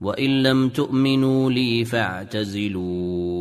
وإن لم تؤمنوا لي فاعتزلون